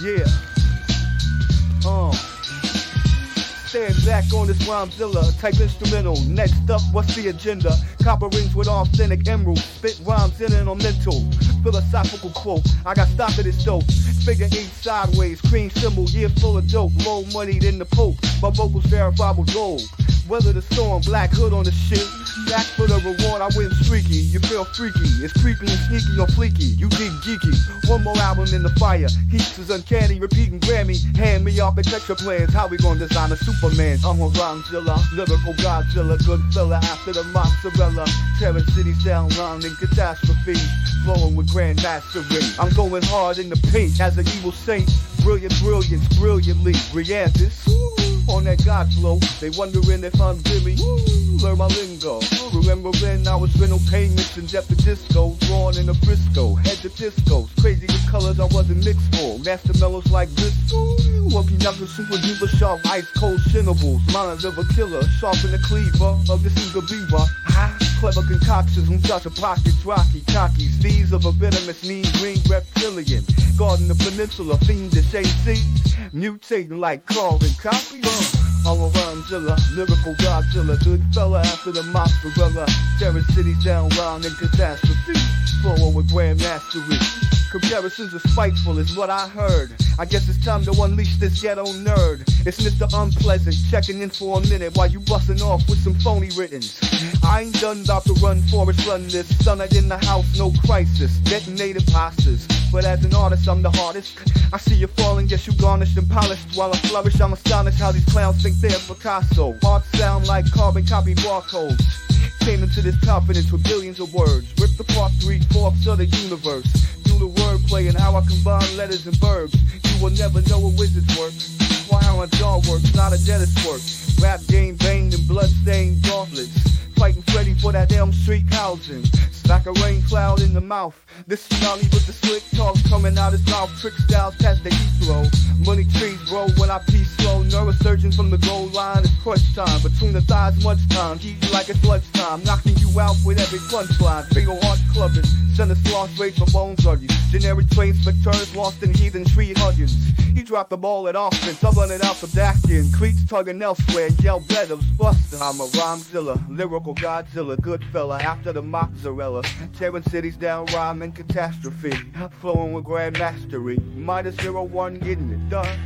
Yeah. Uh. Stand back on this rhymezilla, type instrumental. Next up, what's the agenda? Copper rings with authentic emeralds, spit rhymes in and on mental. Philosophical quote, I got stopped at this dope. Figure eight sideways, cream symbol, year full of dope. More money than the Pope, my vocals verifiable gold. Weather the storm, black hood on the shit. Back for the reward, I went streaky. You feel freaky, it's creepy and sneaky or fleeky. You get geeky. One more album in the fire. Heaps is uncanny, repeating Grammy. Hand me architecture plans. How we gonna design a Superman? I'm a rhymezilla, lyrical Godzilla, good fella after the mozzarella. Tearing cities down, round in catastrophe. Flowing with grand mastery. I'm going hard in the paint as an evil saint. Brilliant, brilliance, brilliantly. Briantis on that God flow. They wondering if I'm Jimmy. Learn my lingo. Remember when I was rental payments and Jeff the Disco, drawn in a Frisco, head to discos, crazy colors I wasn't mixed for. Master mellows like this. Working up the super duper sharp, ice cold shinnables. Minds of a killer, sharpen the cleaver of the single beaver. Clever concoctions from such a pockets, rocky, cocky. These of a venomous, mean green reptilian. Guarding the peninsula, fiendish AC. Mutating like carbon copy. I'm a rhymezilla, lyrical Godzilla, good fella after the mozzarella. Tearing cities down round in catastrophe. Flowing with grand mastery. Comparisons are spiteful, is what I heard. I guess it's time to unleash this ghetto nerd. It's Mr. Unpleasant, checking in for a minute while you busting off with some phony writtens. I ain't done about to run Forest Run this. Son in the house, no crisis. Detonated pastas. But as an artist, I'm the hardest. I see you falling, guess you garnished and polished. While I flourish, I'm astonished how these clowns think they're Picasso. Art sound like carbon copy barcodes. Came into this confidence with billions of words. Ripped apart three fourths of the universe. Wordplay and how I combine letters and verbs. You will never know a wizard's work. Why how my jaw works, not a dentist's work. Rap game banged and bloodstained gauntlets. Fighting Freddy for that Elm Street housing. Like a rain cloud in the mouth. This tsunami with the slick talk coming out his mouth. Trick styles test the heat throw. Money trees grow when I pee slow. Neurosurgeon from the goal line. It's crunch time. Between the thighs, much time. Heat like it's lunchtime. Knocking you out with every punchline. Ol' heart clubbing. Send a sloth straight for bones on you. Generic train specters lost in heathen tree huggins. He dropped the ball at offense. Run it out back end. Cleats tugging elsewhere. Yell Beddoes buster. I'm a rhymezilla. Lyrical Godzilla. Good fella after the mozzarella. Tearing cities down, rhyme and catastrophe. Flowing with grand mastery. Minus zero one, getting it done.